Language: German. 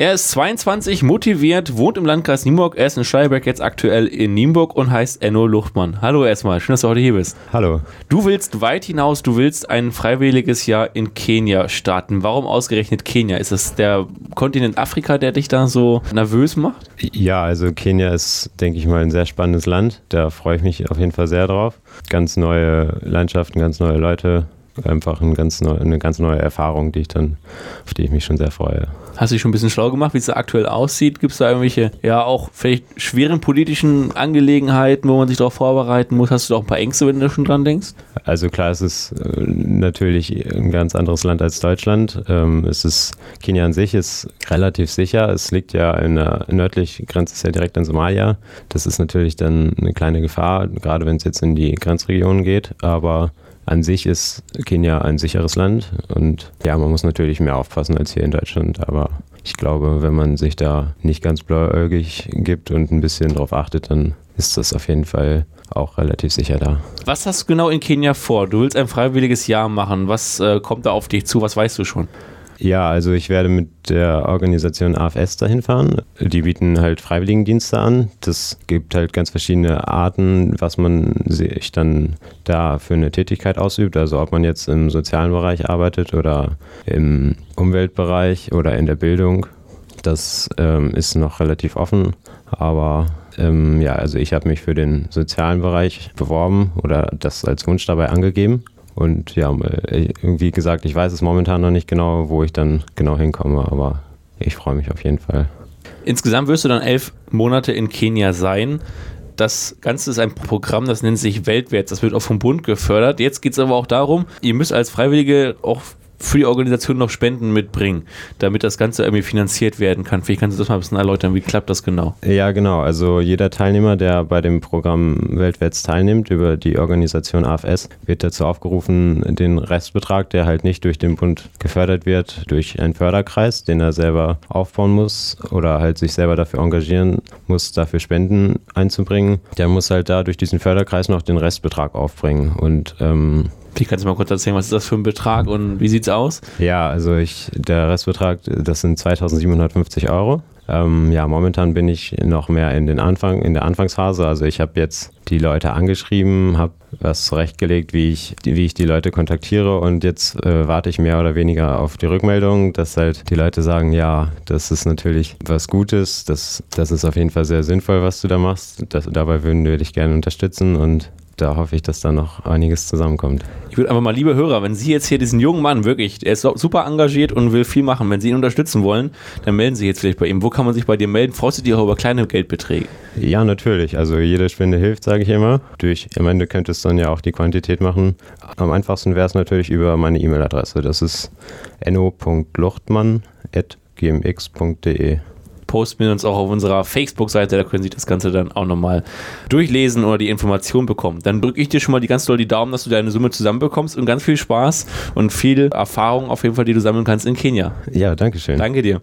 Er ist 22, motiviert, wohnt im Landkreis Nienburg. Er ist in Schleierberg jetzt aktuell in Nienburg und heißt Enno Luchtmann. Hallo erstmal, schön, dass du heute hier bist. Hallo. Du willst weit hinaus, du willst ein freiwilliges Jahr in Kenia starten. Warum ausgerechnet Kenia? Ist es der Kontinent Afrika, der dich da so nervös macht? Ja, also Kenia ist, denke ich mal, ein sehr spannendes Land. Da freue ich mich auf jeden Fall sehr drauf. Ganz neue Landschaften, ganz neue Leute, einfach ein ganz neu, eine ganz neue Erfahrung, die ich dann, auf die ich mich schon sehr freue. Hast du dich schon ein bisschen schlau gemacht, wie es da aktuell aussieht? Gibt es da irgendwelche, ja, auch vielleicht schweren politischen Angelegenheiten, wo man sich darauf vorbereiten muss? Hast du da auch ein paar Ängste, wenn du schon dran denkst? Also klar, es ist äh, natürlich ein ganz anderes Land als Deutschland. Ähm, es ist, Kenia an sich ist relativ sicher. Es liegt ja in der nördlichen Grenze, ist ja direkt an Somalia. Das ist natürlich dann eine kleine Gefahr, gerade wenn es jetzt in die Grenzregionen geht. Aber an sich ist Kenia ein sicheres Land und ja, man muss natürlich mehr aufpassen als hier in Deutschland, aber ich glaube, wenn man sich da nicht ganz blauäugig gibt und ein bisschen drauf achtet, dann ist das auf jeden Fall auch relativ sicher da. Was hast du genau in Kenia vor? Du willst ein freiwilliges Jahr machen. Was äh, kommt da auf dich zu? Was weißt du schon? Ja, also ich werde mit der Organisation AFS dahin fahren. Die bieten halt Freiwilligendienste an. Das gibt halt ganz verschiedene Arten, was man sich dann da für eine Tätigkeit ausübt. Also ob man jetzt im sozialen Bereich arbeitet oder im Umweltbereich oder in der Bildung. Das ähm, ist noch relativ offen. Aber ähm, ja, also ich habe mich für den sozialen Bereich beworben oder das als Wunsch dabei angegeben. Und ja, wie gesagt, ich weiß es momentan noch nicht genau, wo ich dann genau hinkomme, aber ich freue mich auf jeden Fall. Insgesamt wirst du dann elf Monate in Kenia sein. Das Ganze ist ein Programm, das nennt sich Weltwärts. Das wird auch vom Bund gefördert. Jetzt geht es aber auch darum, ihr müsst als Freiwillige auch für die Organisation noch Spenden mitbringen, damit das Ganze irgendwie finanziert werden kann. Vielleicht kannst du das mal ein bisschen erläutern, wie klappt das genau? Ja, genau. Also jeder Teilnehmer, der bei dem Programm Weltwärts teilnimmt, über die Organisation AFS, wird dazu aufgerufen, den Restbetrag, der halt nicht durch den Bund gefördert wird, durch einen Förderkreis, den er selber aufbauen muss oder halt sich selber dafür engagieren muss, dafür Spenden einzubringen. Der muss halt da durch diesen Förderkreis noch den Restbetrag aufbringen. Und ähm, wie kannst du mal kurz erzählen, was ist das für ein Betrag und wie sieht es aus? Ja, also ich, der Restbetrag, das sind 2750 Euro. Ähm, ja, momentan bin ich noch mehr in den Anfang, in der Anfangsphase. Also ich habe jetzt die Leute angeschrieben, habe was zurechtgelegt, wie ich, wie ich die Leute kontaktiere und jetzt äh, warte ich mehr oder weniger auf die Rückmeldung, dass halt die Leute sagen, ja, das ist natürlich was Gutes, das, das ist auf jeden Fall sehr sinnvoll, was du da machst. Das, dabei würden wir dich gerne unterstützen und da hoffe ich, dass da noch einiges zusammenkommt. Ich würde einfach mal, liebe Hörer, wenn Sie jetzt hier diesen jungen Mann wirklich, er ist super engagiert und will viel machen, wenn Sie ihn unterstützen wollen, dann melden Sie sich jetzt vielleicht bei ihm. Wo kann man sich bei dir melden? Freust du dich auch über kleine Geldbeträge? Ja, natürlich. Also jede Spende hilft, sage ich immer. Durch, am Ende könnte es dann ja auch die Quantität machen. Am einfachsten wäre es natürlich über meine E-Mail-Adresse. Das ist no.luchtmann.gmx.de posten wir uns auch auf unserer Facebook-Seite, da können Sie das Ganze dann auch nochmal durchlesen oder die Information bekommen. Dann drücke ich dir schon mal die ganz doll die Daumen, dass du deine Summe zusammenbekommst und ganz viel Spaß und viel Erfahrung auf jeden Fall, die du sammeln kannst in Kenia. Ja, danke schön. Danke dir.